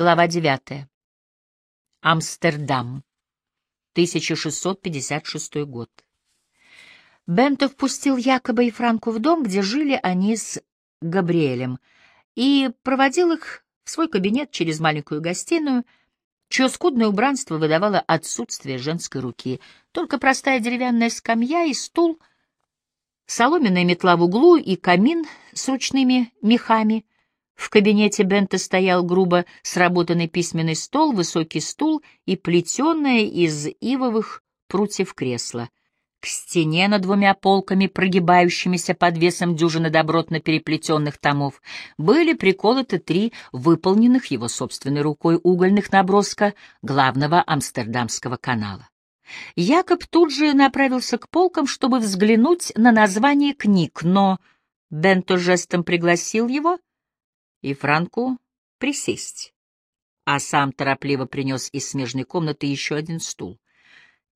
Глава 9. Амстердам. 1656 год. Бенто впустил Якоба и Франку в дом, где жили они с Габриэлем, и проводил их в свой кабинет через маленькую гостиную, чье скудное убранство выдавало отсутствие женской руки. Только простая деревянная скамья и стул, соломенная метла в углу и камин с ручными мехами. В кабинете Бента стоял грубо сработанный письменный стол, высокий стул и плетеное из ивовых прутьев кресло. К стене над двумя полками, прогибающимися под весом дюжины добротно переплетенных томов, были приколоты три выполненных его собственной рукой угольных наброска главного Амстердамского канала. Якоб тут же направился к полкам, чтобы взглянуть на название книг, но Бенто жестом пригласил его и Франку присесть, а сам торопливо принес из смежной комнаты еще один стул.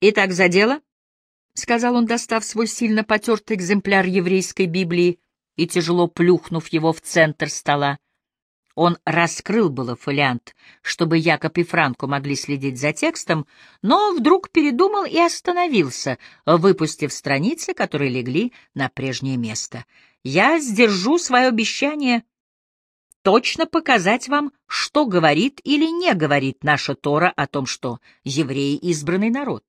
«Итак, за дело?» — сказал он, достав свой сильно потертый экземпляр еврейской Библии и тяжело плюхнув его в центр стола. Он раскрыл было фолиант, чтобы Якоб и Франко могли следить за текстом, но вдруг передумал и остановился, выпустив страницы, которые легли на прежнее место. «Я сдержу свое обещание точно показать вам, что говорит или не говорит наша Тора о том, что евреи — избранный народ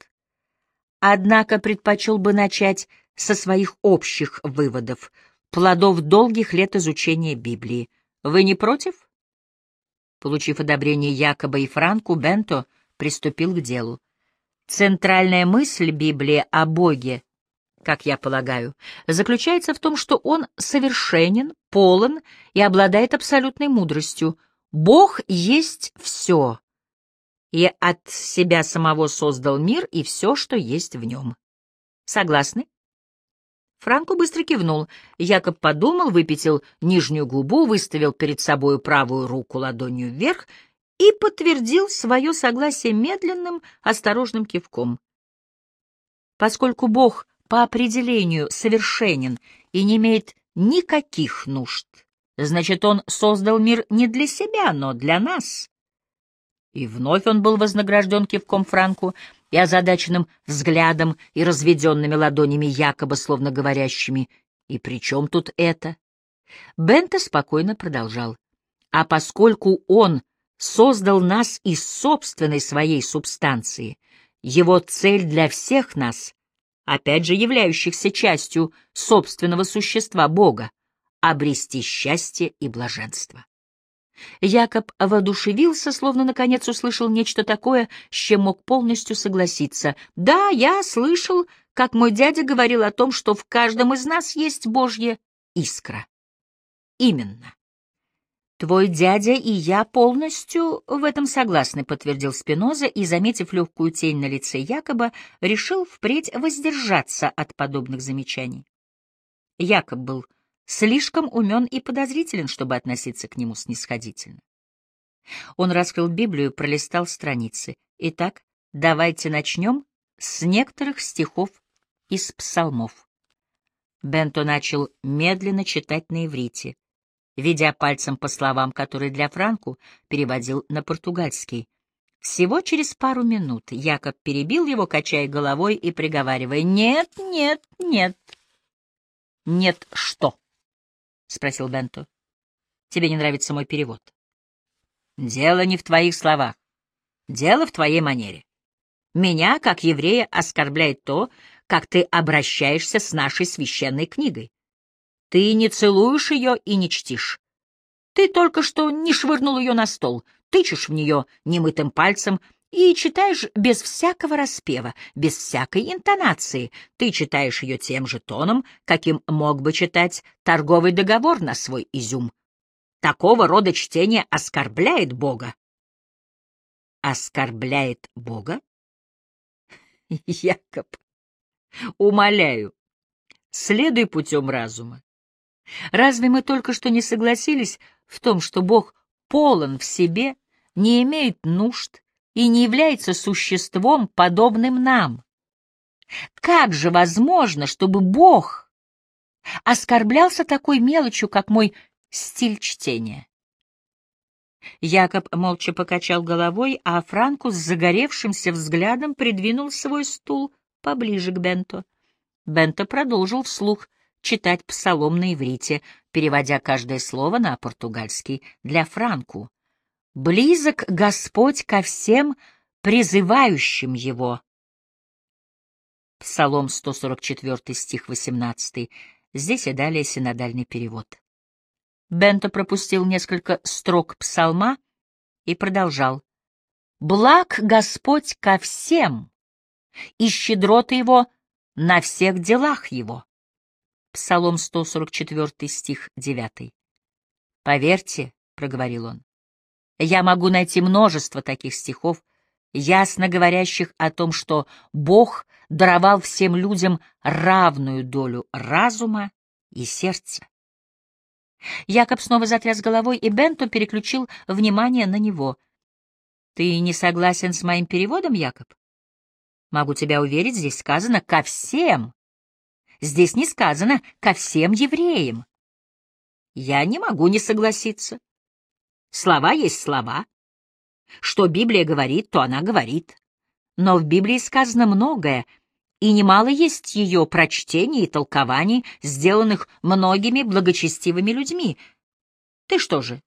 однако предпочел бы начать со своих общих выводов, плодов долгих лет изучения Библии. Вы не против? Получив одобрение Якоба и Франку, Бенто приступил к делу. Центральная мысль Библии о Боге, как я полагаю, заключается в том, что Он совершенен, полон и обладает абсолютной мудростью. Бог есть все, и от себя самого создал мир и все, что есть в нем. Согласны? Франко быстро кивнул. Якоб подумал, выпятил нижнюю губу, выставил перед собой правую руку ладонью вверх и подтвердил свое согласие медленным, осторожным кивком. Поскольку Бог по определению совершенен и не имеет никаких нужд, значит, Он создал мир не для себя, но для нас. И вновь он был вознагражден кивком Франку и озадаченным взглядом и разведенными ладонями якобы словно говорящими «И при чем тут это?» Бента спокойно продолжал. «А поскольку он создал нас из собственной своей субстанции, его цель для всех нас, опять же являющихся частью собственного существа Бога, обрести счастье и блаженство. Якоб воодушевился, словно наконец услышал нечто такое, с чем мог полностью согласиться. «Да, я слышал, как мой дядя говорил о том, что в каждом из нас есть Божья искра». «Именно». «Твой дядя и я полностью в этом согласны», — подтвердил Спиноза и, заметив легкую тень на лице Якоба, решил впредь воздержаться от подобных замечаний. Якоб был слишком умен и подозрителен, чтобы относиться к нему снисходительно. Он раскрыл Библию пролистал страницы. Итак, давайте начнем с некоторых стихов из псалмов. Бенто начал медленно читать на иврите, ведя пальцем по словам, которые для Франку переводил на португальский. Всего через пару минут Якоб перебил его, качая головой и приговаривая «Нет, нет, нет». «Нет что?» — спросил Бенто. — Тебе не нравится мой перевод? — Дело не в твоих словах. Дело в твоей манере. Меня, как еврея, оскорбляет то, как ты обращаешься с нашей священной книгой. Ты не целуешь ее и не чтишь. Ты только что не швырнул ее на стол, тычешь в нее немытым пальцем и читаешь без всякого распева, без всякой интонации. Ты читаешь ее тем же тоном, каким мог бы читать торговый договор на свой изюм. Такого рода чтение оскорбляет Бога. Оскорбляет Бога? Якоб, умоляю, следуй путем разума. Разве мы только что не согласились в том, что Бог полон в себе, не имеет нужд, и не является существом, подобным нам. Как же возможно, чтобы Бог оскорблялся такой мелочью, как мой стиль чтения? Якоб молча покачал головой, а Франку с загоревшимся взглядом придвинул свой стул поближе к Бенто. Бенто продолжил вслух читать псалом на иврите, переводя каждое слово на португальский для Франку. «Близок Господь ко всем призывающим Его». Псалом 144, стих 18. Здесь и далее синодальный перевод. Бенто пропустил несколько строк псалма и продолжал. «Благ Господь ко всем, и щедроты Его на всех делах Его». Псалом 144, стих 9. «Поверьте», — проговорил он, — «я могу найти множество таких стихов, ясно говорящих о том, что Бог даровал всем людям равную долю разума и сердца. Якоб снова затряс головой, и Бенто переключил внимание на него. «Ты не согласен с моим переводом, Якоб? Могу тебя уверить, здесь сказано «ко всем». Здесь не сказано «ко всем евреям». Я не могу не согласиться. Слова есть слова. Что Библия говорит, то она говорит. Но в Библии сказано многое — и немало есть ее прочтений и толкований, сделанных многими благочестивыми людьми. Ты что же,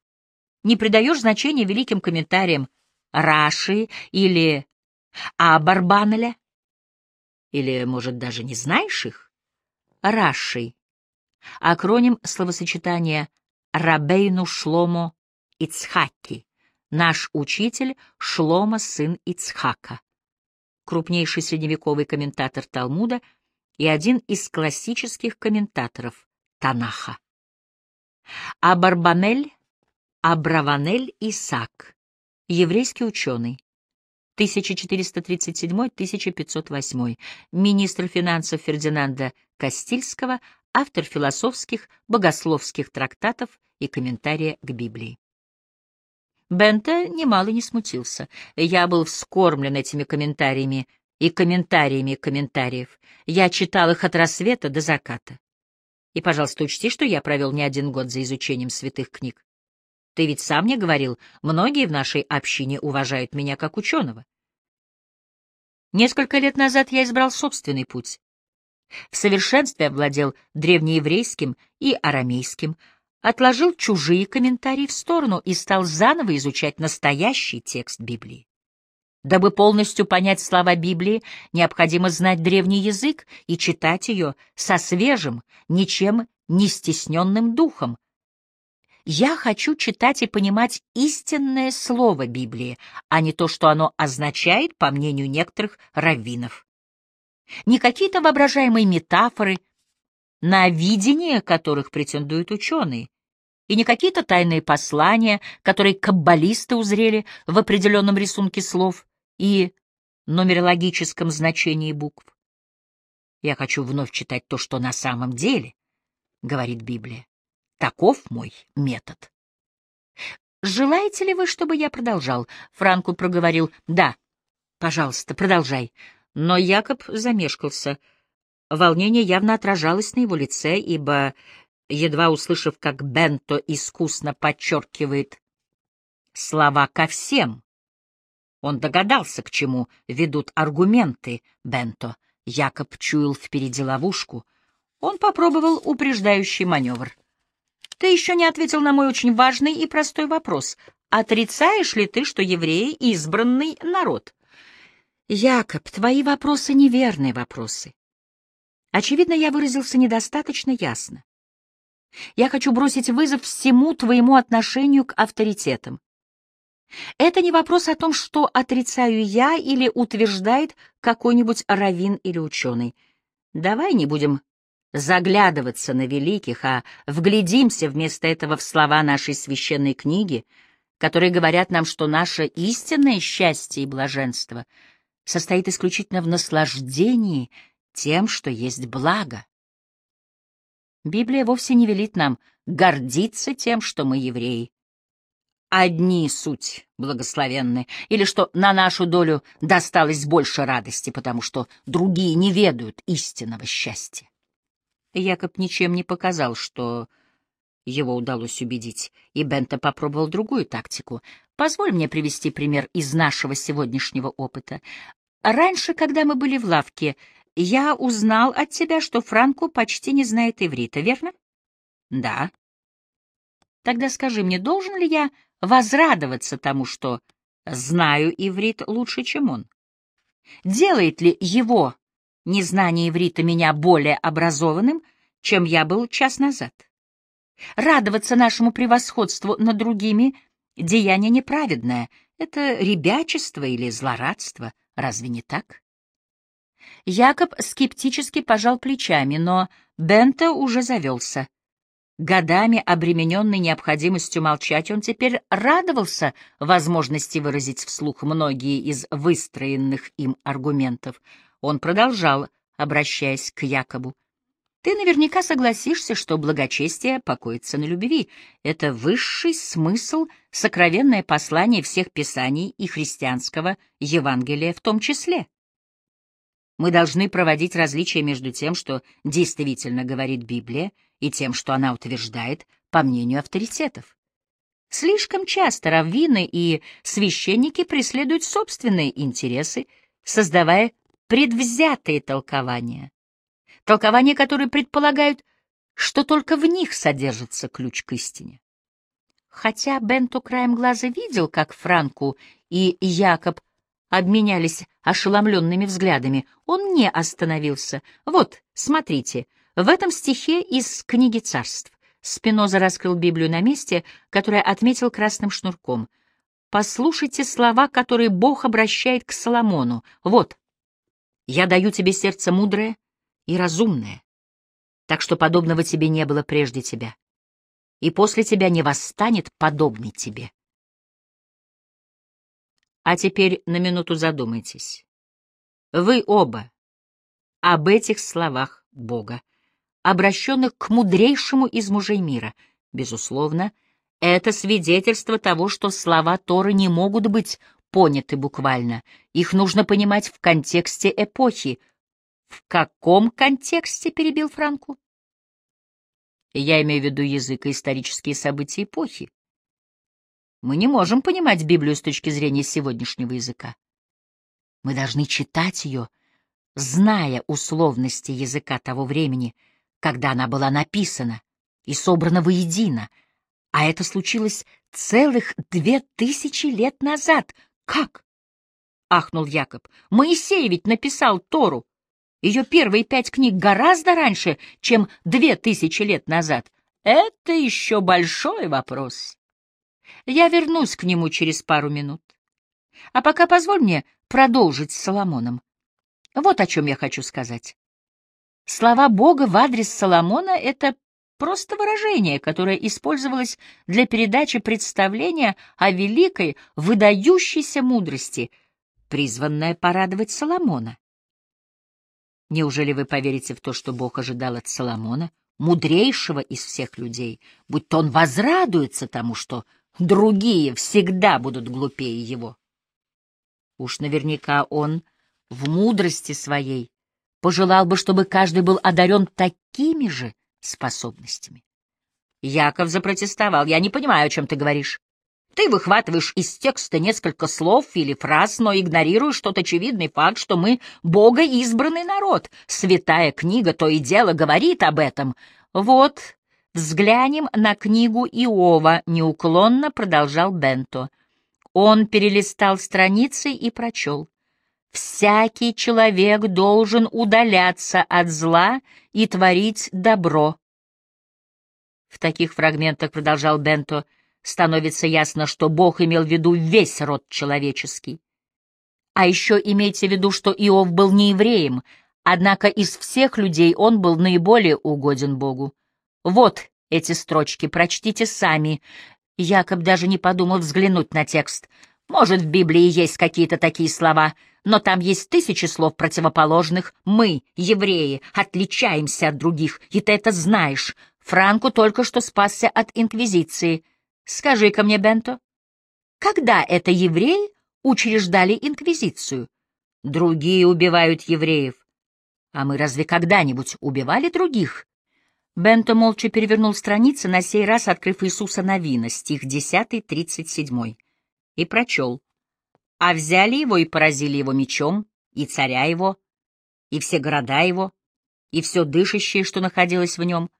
не придаешь значения великим комментариям Раши или Абарбанеля? Или, может, даже не знаешь их? Раши — акроним словосочетания Рабейну Шломо Ицхаки, наш учитель Шлома сын Ицхака. Крупнейший средневековый комментатор Талмуда и один из классических комментаторов Танаха. Абарбанель Абраванель Исаак, еврейский ученый, 1437-1508, министр финансов Фердинанда Кастильского, автор философских, богословских трактатов и комментария к Библии. Бента немало не смутился. Я был вскормлен этими комментариями и комментариями комментариев. Я читал их от рассвета до заката. И, пожалуйста, учти, что я провел не один год за изучением святых книг. Ты ведь сам мне говорил, многие в нашей общине уважают меня как ученого. Несколько лет назад я избрал собственный путь. В совершенстве овладел древнееврейским и арамейским, отложил чужие комментарии в сторону и стал заново изучать настоящий текст Библии. Дабы полностью понять слова Библии, необходимо знать древний язык и читать ее со свежим, ничем не стесненным духом. Я хочу читать и понимать истинное слово Библии, а не то, что оно означает, по мнению некоторых раввинов. Не какие-то воображаемые метафоры, на видение которых претендуют ученые, и не какие-то тайные послания, которые каббалисты узрели в определенном рисунке слов и нумерологическом значении букв. Я хочу вновь читать то, что на самом деле, — говорит Библия. Таков мой метод. «Желаете ли вы, чтобы я продолжал?» Франку проговорил. «Да, пожалуйста, продолжай». Но Якоб замешкался. Волнение явно отражалось на его лице, ибо едва услышав, как Бенто искусно подчеркивает слова «ко всем». Он догадался, к чему ведут аргументы Бенто. Якоб чуял впереди ловушку. Он попробовал упреждающий маневр. «Ты еще не ответил на мой очень важный и простой вопрос. Отрицаешь ли ты, что евреи — избранный народ?» «Якоб, твои вопросы — неверные вопросы. Очевидно, я выразился недостаточно ясно. Я хочу бросить вызов всему твоему отношению к авторитетам. Это не вопрос о том, что отрицаю я или утверждает какой-нибудь раввин или ученый. Давай не будем заглядываться на великих, а вглядимся вместо этого в слова нашей священной книги, которые говорят нам, что наше истинное счастье и блаженство состоит исключительно в наслаждении тем, что есть благо. Библия вовсе не велит нам гордиться тем, что мы евреи. Одни суть благословенны, или что на нашу долю досталось больше радости, потому что другие не ведают истинного счастья. Якоб ничем не показал, что его удалось убедить, и Бента попробовал другую тактику. Позволь мне привести пример из нашего сегодняшнего опыта. Раньше, когда мы были в лавке, я узнал от тебя, что Франко почти не знает иврита, верно? Да. Тогда скажи мне, должен ли я возрадоваться тому, что знаю иврит лучше, чем он? Делает ли его незнание иврита меня более образованным, чем я был час назад? Радоваться нашему превосходству над другими — деяние неправедное. Это ребячество или злорадство, разве не так? Якоб скептически пожал плечами, но Бента уже завелся. Годами обремененный необходимостью молчать, он теперь радовался возможности выразить вслух многие из выстроенных им аргументов. Он продолжал, обращаясь к Якобу. Ты наверняка согласишься, что благочестие покоится на любви. Это высший смысл, сокровенное послание всех писаний и христианского Евангелия в том числе. Мы должны проводить различия между тем, что действительно говорит Библия, и тем, что она утверждает, по мнению авторитетов. Слишком часто раввины и священники преследуют собственные интересы, создавая предвзятые толкования толкования которые предполагают, что только в них содержится ключ к истине. Хотя Бенто краем глаза видел, как Франку и Якоб обменялись ошеломленными взглядами, он не остановился. Вот, смотрите, в этом стихе из книги царств Спиноза раскрыл Библию на месте, которое отметил красным шнурком. Послушайте слова, которые Бог обращает к Соломону. Вот, «Я даю тебе сердце мудрое, и разумное, так что подобного тебе не было прежде тебя, и после тебя не восстанет подобный тебе. А теперь на минуту задумайтесь. Вы оба об этих словах Бога, обращенных к мудрейшему из мужей мира, безусловно, это свидетельство того, что слова Торы не могут быть поняты буквально, их нужно понимать в контексте эпохи, в каком контексте перебил Франку? Я имею в виду язык и исторические события эпохи. Мы не можем понимать Библию с точки зрения сегодняшнего языка. Мы должны читать ее, зная условности языка того времени, когда она была написана и собрана воедино, а это случилось целых две тысячи лет назад. Как? — ахнул Якоб. — Моисей ведь написал Тору. Ее первые пять книг гораздо раньше, чем две тысячи лет назад. Это еще большой вопрос. Я вернусь к нему через пару минут. А пока позволь мне продолжить с Соломоном. Вот о чем я хочу сказать. Слова Бога в адрес Соломона — это просто выражение, которое использовалось для передачи представления о великой, выдающейся мудрости, призванное порадовать Соломона. Неужели вы поверите в то, что Бог ожидал от Соломона, мудрейшего из всех людей, будь то он возрадуется тому, что другие всегда будут глупее его? Уж наверняка он в мудрости своей пожелал бы, чтобы каждый был одарен такими же способностями. Яков запротестовал. «Я не понимаю, о чем ты говоришь. Ты выхватываешь из текста несколько слов или фраз, но игнорируешь тот очевидный факт, что мы богоизбранный народ. Святая книга то и дело говорит об этом. Вот, взглянем на книгу Иова, неуклонно продолжал Бенто. Он перелистал страницы и прочел. «Всякий человек должен удаляться от зла и творить добро». В таких фрагментах, продолжал Бенто, — становится ясно, что Бог имел в виду весь род человеческий. А еще имейте в виду, что Иов был не евреем, однако из всех людей он был наиболее угоден Богу. Вот эти строчки, прочтите сами. Якоб даже не подумал взглянуть на текст. Может, в Библии есть какие-то такие слова, но там есть тысячи слов противоположных. Мы, евреи, отличаемся от других, и ты это знаешь. Франку только что спасся от инквизиции — Скажи-ка мне, Бенто, когда это евреи учреждали инквизицию? Другие убивают евреев. А мы разве когда-нибудь убивали других? Бенто молча перевернул страницы, на сей раз открыв Иисуса Новина, стих 10, 37, и прочел. «А взяли его и поразили его мечом, и царя его, и все города его, и все дышащее, что находилось в нем.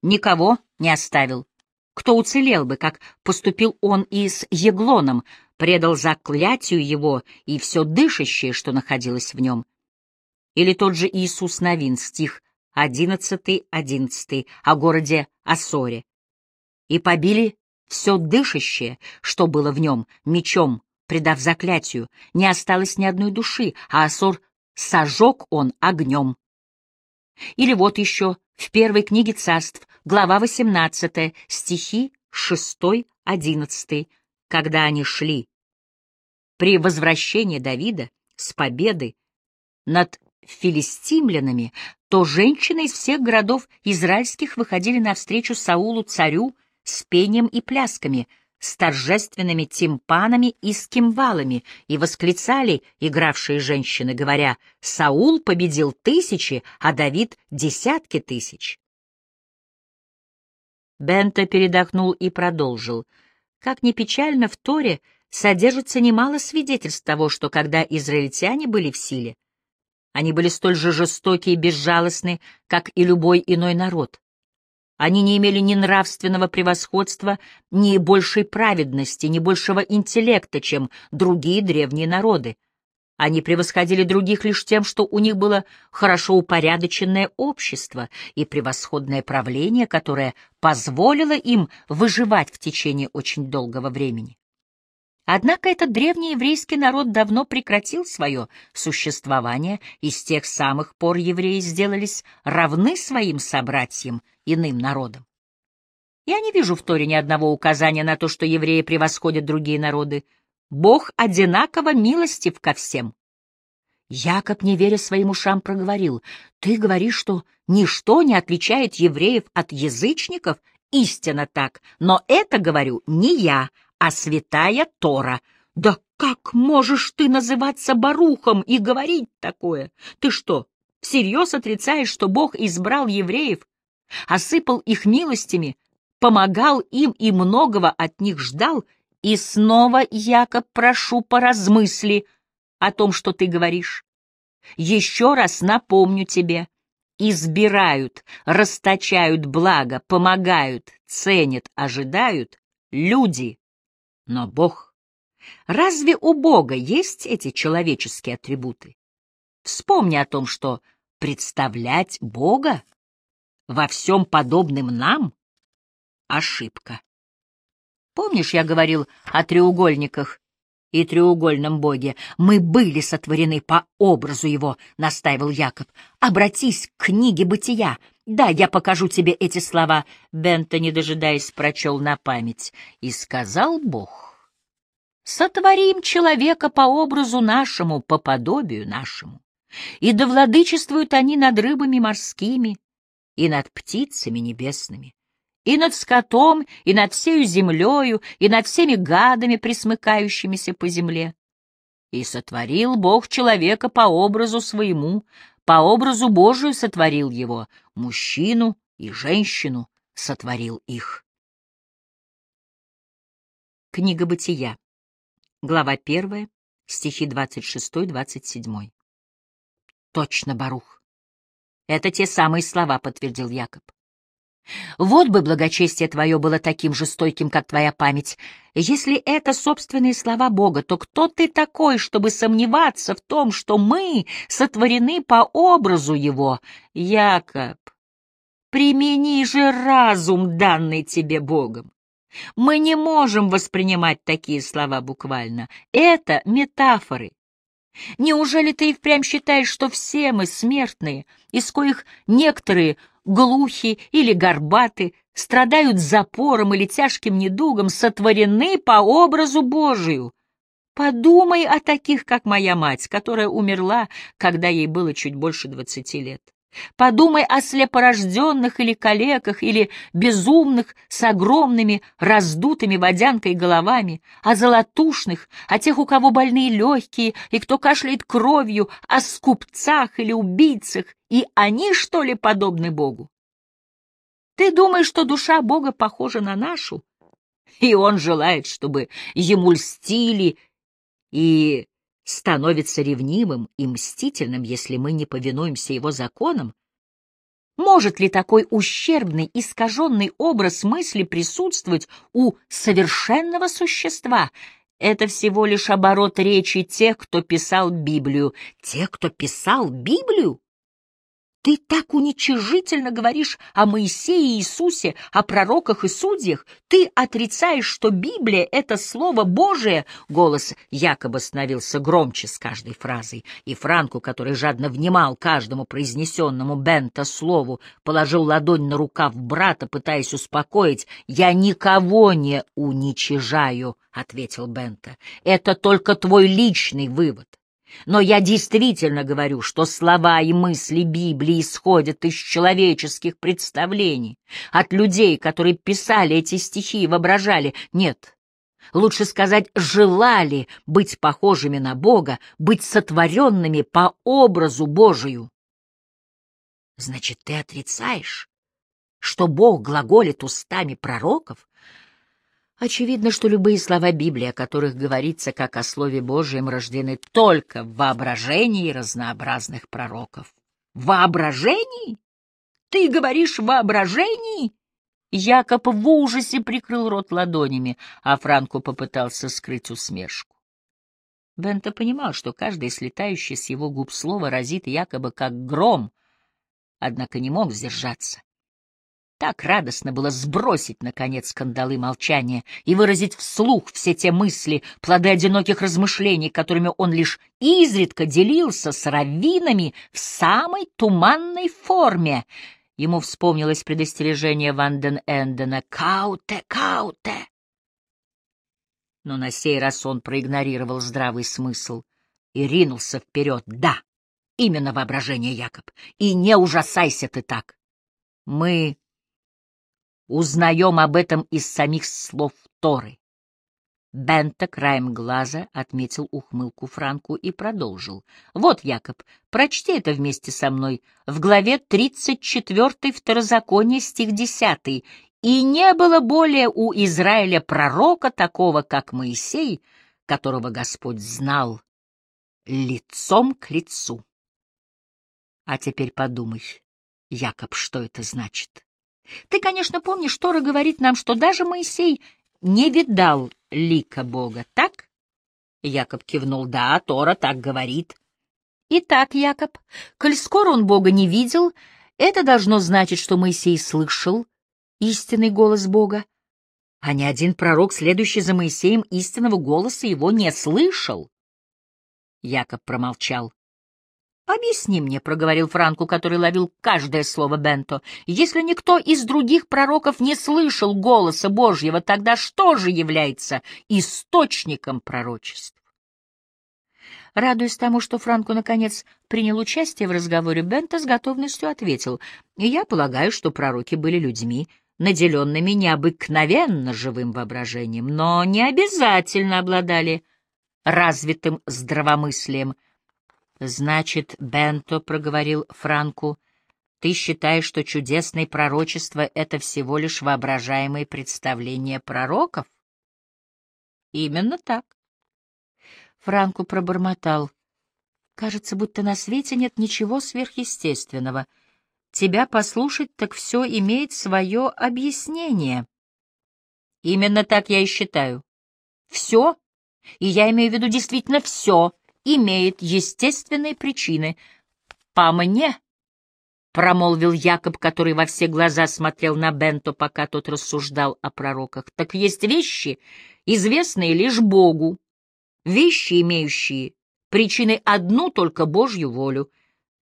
Никого не оставил. Кто уцелел бы, как поступил он и с Еглоном, предал заклятию его и все дышащее, что находилось в нем. Или тот же Иисус Новин, стих 11-11, 11, о городе Ассоре. И побили все дышащее, что было в нем, мечом, предав заклятию, не осталось ни одной души, а Ассор сожег он огнем. Или вот еще в первой книге царств, глава 18, стихи 6-11, когда они шли. При возвращении Давида с победы над филистимлянами, то женщины из всех городов израильских выходили навстречу Саулу царю с пением и плясками — с торжественными тимпанами и с кимвалами, и восклицали игравшие женщины, говоря, «Саул победил тысячи, а Давид — десятки тысяч». Бента передохнул и продолжил. Как ни печально, в Торе содержится немало свидетельств того, что когда израильтяне были в силе, они были столь же жестоки и безжалостны, как и любой иной народ. Они не имели ни нравственного превосходства, ни большей праведности, ни большего интеллекта, чем другие древние народы. Они превосходили других лишь тем, что у них было хорошо упорядоченное общество и превосходное правление, которое позволило им выживать в течение очень долгого времени. Однако этот древний еврейский народ давно прекратил свое существование, и с тех самых пор евреи сделались равны своим собратьям, иным народам. Я не вижу в Торе ни одного указания на то, что евреи превосходят другие народы. Бог одинаково милостив ко всем. Якоб, не веря своим ушам, проговорил, «Ты говоришь, что ничто не отличает евреев от язычников? Истинно так, но это, говорю, не я, а святая Тора. Да как можешь ты называться Барухом и говорить такое? Ты что, всерьез отрицаешь, что Бог избрал евреев, осыпал их милостями, помогал им и многого от них ждал, и снова, Якоб, прошу, поразмысли о том, что ты говоришь. Еще раз напомню тебе, избирают, расточают благо, помогают, ценят, ожидают люди, но Бог... Разве у Бога есть эти человеческие атрибуты? Вспомни о том, что представлять Бога во всем подобным нам — ошибка. Помнишь, я говорил о треугольниках и треугольном боге? Мы были сотворены по образу его, — настаивал Якоб. Обратись к книге бытия. Да, я покажу тебе эти слова. Бента, не дожидаясь, прочел на память. И сказал Бог, сотворим человека по образу нашему, по подобию нашему. И да владычествуют они над рыбами морскими, и над птицами небесными, и над скотом, и над всею землею, и над всеми гадами, присмыкающимися по земле. И сотворил Бог человека по образу своему, по образу Божию сотворил его, мужчину и женщину сотворил их. Книга Бытия, глава 1, стихи 26-27. Точно, Барух. Это те самые слова, подтвердил Якоб. Вот бы благочестие твое было таким же стойким, как твоя память. Если это собственные слова Бога, то кто ты такой, чтобы сомневаться в том, что мы сотворены по образу Его? Якоб, примени же разум, данный тебе Богом. Мы не можем воспринимать такие слова буквально. Это метафоры. Неужели ты и впрямь считаешь, что все мы смертные, из коих некоторые глухи или горбаты, страдают запором или тяжким недугом, сотворены по образу Божию? Подумай о таких, как моя мать, которая умерла, когда ей было чуть больше двадцати лет. Подумай о слепорожденных или калеках, или безумных с огромными раздутыми водянкой головами, о золотушных, о тех, у кого больные легкие и кто кашляет кровью, о скупцах или убийцах, и они, что ли, подобны Богу? Ты думаешь, что душа Бога похожа на нашу? И он желает, чтобы ему льстили и становится ревнивым и мстительным, если мы не повинуемся его законам? Может ли такой ущербный, искаженный образ мысли присутствовать у совершенного существа? Это всего лишь оборот речи тех, кто писал Библию. Тех, кто писал Библию? Ты так уничижительно говоришь о Моисее и Иисусе, о пророках и судьях. Ты отрицаешь, что Библия — это Слово Божие. Голос якобы становился громче с каждой фразой, и Франку, который жадно внимал каждому произнесенному Бента слову, положил ладонь на рукав брата, пытаясь успокоить. «Я никого не уничижаю», — ответил Бента. «Это только твой личный вывод». Но я действительно говорю, что слова и мысли Библии исходят из человеческих представлений, от людей, которые писали эти стихи и воображали. Нет, лучше сказать, желали быть похожими на Бога, быть сотворенными по образу Божию. Значит, ты отрицаешь, что Бог глаголит устами пророков? Очевидно, что любые слова Библии, о которых говорится как о Слове Божьем, рождены только в воображении разнообразных пророков. Воображении? Ты говоришь воображении? Якоб в ужасе прикрыл рот ладонями, а Франко попытался скрыть усмешку. Бента понимал, что каждое слетающее с его губ слово разит якобы как гром, однако не мог сдержаться. Так радостно было сбросить, наконец, кандалы молчания и выразить вслух все те мысли, плоды одиноких размышлений, которыми он лишь изредка делился с раввинами в самой туманной форме. Ему вспомнилось предостережение Ванден Эндена «Кауте, кауте!». Но на сей раз он проигнорировал здравый смысл и ринулся вперед. «Да, именно воображение, Якоб, и не ужасайся ты так. Мы Узнаем об этом из самих слов Торы. Бента краем глаза отметил ухмылку Франку и продолжил. «Вот, Якоб, прочти это вместе со мной. В главе 34 Второзакония, стих 10. «И не было более у Израиля пророка такого, как Моисей, которого Господь знал лицом к лицу». А теперь подумай, Якоб, что это значит. Ты, конечно, помнишь, Тора говорит нам, что даже Моисей не видал лика Бога, так? Якоб кивнул. Да, Тора так говорит. Итак, Якоб, коль скоро он Бога не видел, это должно значить, что Моисей слышал истинный голос Бога, а ни один пророк, следующий за Моисеем, истинного голоса его не слышал. Якоб промолчал. «Объясни мне», — проговорил Франку, который ловил каждое слово Бенто, «если никто из других пророков не слышал голоса Божьего, тогда что же является источником пророчеств?» Радуясь тому, что Франко, наконец, принял участие в разговоре, Бенто с готовностью ответил, «Я полагаю, что пророки были людьми, наделенными необыкновенно живым воображением, но не обязательно обладали развитым здравомыслием». Значит, Бенто проговорил Франку, ты считаешь, что чудесное пророчество — это всего лишь воображаемые представления пророков? Именно так. Франку пробормотал. Кажется, будто на свете нет ничего сверхъестественного. Тебя послушать, так все имеет свое объяснение. Именно так я и считаю. Все, и я имею в виду действительно все, имеет естественные причины. По мне, — промолвил Якоб, который во все глаза смотрел на Бенто, пока тот рассуждал о пророках, — так есть вещи, известные лишь Богу, вещи, имеющие причины одну только Божью волю.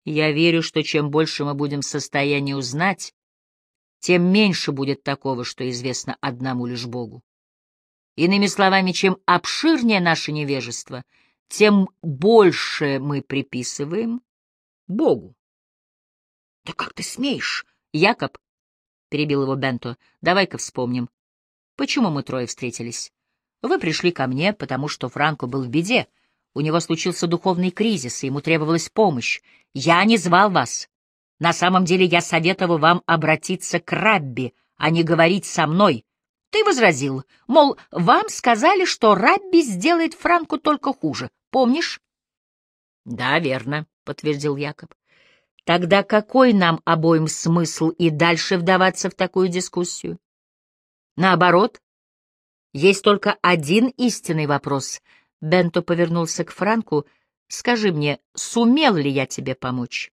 Я верю, что чем больше мы будем в состоянии узнать, тем меньше будет такого, что известно одному лишь Богу. Иными словами, чем обширнее наше невежество — тем больше мы приписываем Богу. — Да как ты смеешь, Якоб? — перебил его Бенто. — Давай-ка вспомним. Почему мы трое встретились? Вы пришли ко мне, потому что Франко был в беде. У него случился духовный кризис, и ему требовалась помощь. Я не звал вас. На самом деле я советовал вам обратиться к Рабби, а не говорить со мной. Ты возразил, мол, вам сказали, что Рабби сделает Франку только хуже. Помнишь? — Да, верно, — подтвердил Якоб. — Тогда какой нам обоим смысл и дальше вдаваться в такую дискуссию? Наоборот, есть только один истинный вопрос. Бенто повернулся к Франку. Скажи мне, сумел ли я тебе помочь?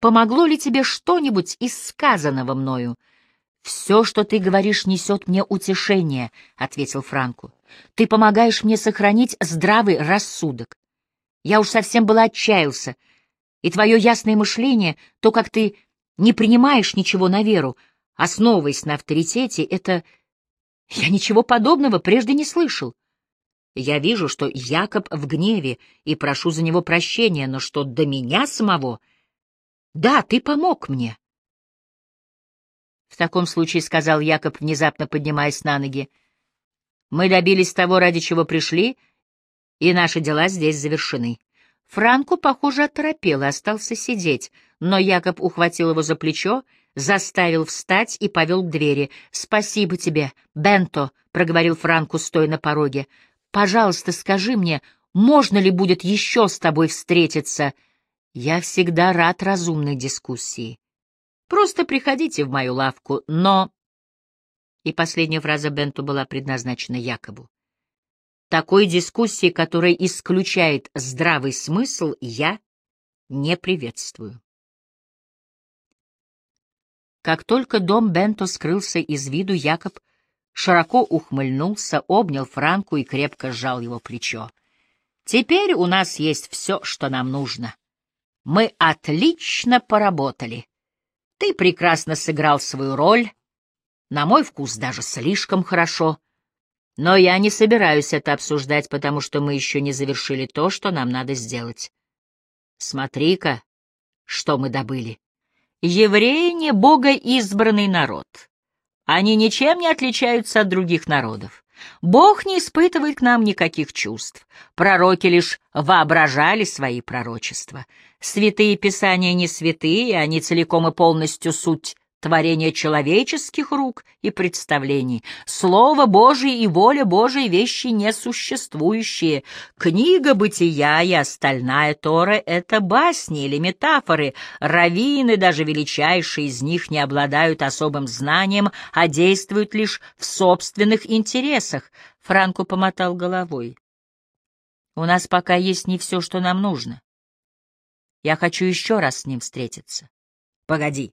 Помогло ли тебе что-нибудь из сказанного мною? «Все, что ты говоришь, несет мне утешение», — ответил Франку. «Ты помогаешь мне сохранить здравый рассудок. Я уж совсем было отчаялся, и твое ясное мышление, то, как ты не принимаешь ничего на веру, основываясь на авторитете, это... Я ничего подобного прежде не слышал. Я вижу, что Якоб в гневе, и прошу за него прощения, но что до меня самого... Да, ты помог мне. В таком случае, — сказал Якоб, внезапно поднимаясь на ноги, — мы добились того, ради чего пришли, и наши дела здесь завершены. Франку, похоже, оторопел и остался сидеть, но Якоб ухватил его за плечо, заставил встать и повел к двери. — Спасибо тебе, Бенто, — проговорил Франку, стоя на пороге. — Пожалуйста, скажи мне, можно ли будет еще с тобой встретиться? Я всегда рад разумной дискуссии. Просто приходите в мою лавку, но...» И последняя фраза Бенту была предназначена Якобу. «Такой дискуссии, которая исключает здравый смысл, я не приветствую». Как только дом Бенто скрылся из виду, Якоб широко ухмыльнулся, обнял Франку и крепко сжал его плечо. «Теперь у нас есть все, что нам нужно. Мы отлично поработали. Ты прекрасно сыграл свою роль, на мой вкус даже слишком хорошо. Но я не собираюсь это обсуждать, потому что мы еще не завершили то, что нам надо сделать. Смотри-ка, что мы добыли. Евреи не богоизбранный народ. Они ничем не отличаются от других народов. Бог не испытывает к нам никаких чувств. Пророки лишь воображали свои пророчества. Святые писания не святые, они целиком и полностью суть творения человеческих рук и представлений. Слово Божие и воля Божия — вещи несуществующие. Книга бытия и остальная Тора — это басни или метафоры. Раввины, даже величайшие из них, не обладают особым знанием, а действуют лишь в собственных интересах. Франко помотал головой. У нас пока есть не все, что нам нужно. Я хочу еще раз с ним встретиться. Погоди.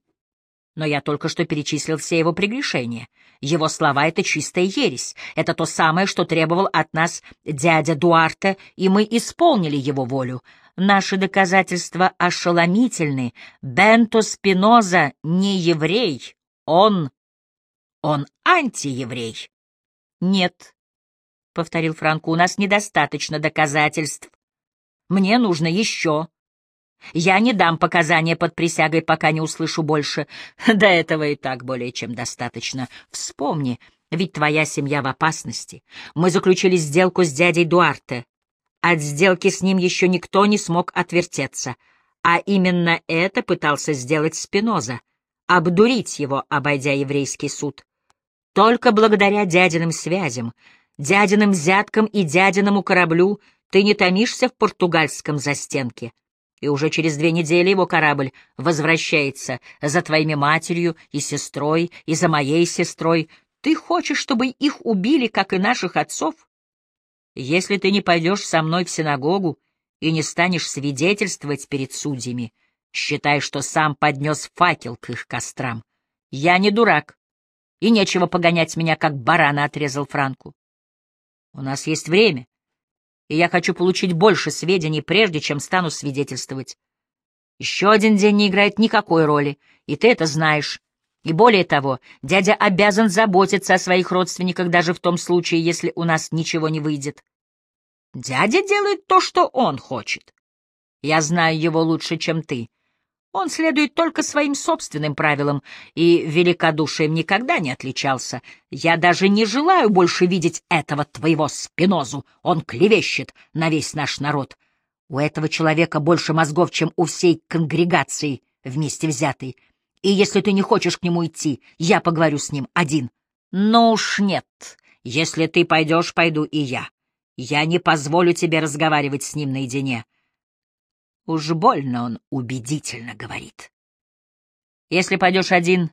Но я только что перечислил все его прегрешения. Его слова — это чистая ересь. Это то самое, что требовал от нас дядя Дуарте, и мы исполнили его волю. Наши доказательства ошеломительны. Бенто Спиноза не еврей. Он... он антиеврей. Нет, — повторил Франко, — у нас недостаточно доказательств. Мне нужно еще. Я не дам показания под присягой, пока не услышу больше. До этого и так более чем достаточно. Вспомни, ведь твоя семья в опасности. Мы заключили сделку с дядей Дуарте. От сделки с ним еще никто не смог отвертеться. А именно это пытался сделать Спиноза — обдурить его, обойдя еврейский суд. Только благодаря дядиным связям, дядиным взяткам и дядиному кораблю ты не томишься в португальском застенке и уже через две недели его корабль возвращается за твоими матерью и сестрой, и за моей сестрой. Ты хочешь, чтобы их убили, как и наших отцов? Если ты не пойдешь со мной в синагогу и не станешь свидетельствовать перед судьями, считай, что сам поднес факел к их кострам. Я не дурак, и нечего погонять меня, как барана отрезал Франку. У нас есть время и я хочу получить больше сведений, прежде чем стану свидетельствовать. Еще один день не играет никакой роли, и ты это знаешь. И более того, дядя обязан заботиться о своих родственниках даже в том случае, если у нас ничего не выйдет. Дядя делает то, что он хочет. Я знаю его лучше, чем ты, он следует только своим собственным правилам и великодушием никогда не отличался. Я даже не желаю больше видеть этого твоего спинозу. Он клевещет на весь наш народ. У этого человека больше мозгов, чем у всей конгрегации вместе взятый. И если ты не хочешь к нему идти, я поговорю с ним один. Ну уж нет. Если ты пойдешь, пойду и я. Я не позволю тебе разговаривать с ним наедине. Уж больно он убедительно говорит. Если пойдешь один,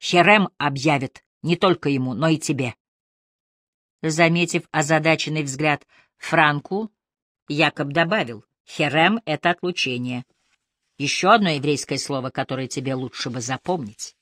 Херем объявит не только ему, но и тебе. Заметив озадаченный взгляд Франку, Якоб добавил, Херем — это отлучение. Еще одно еврейское слово, которое тебе лучше бы запомнить.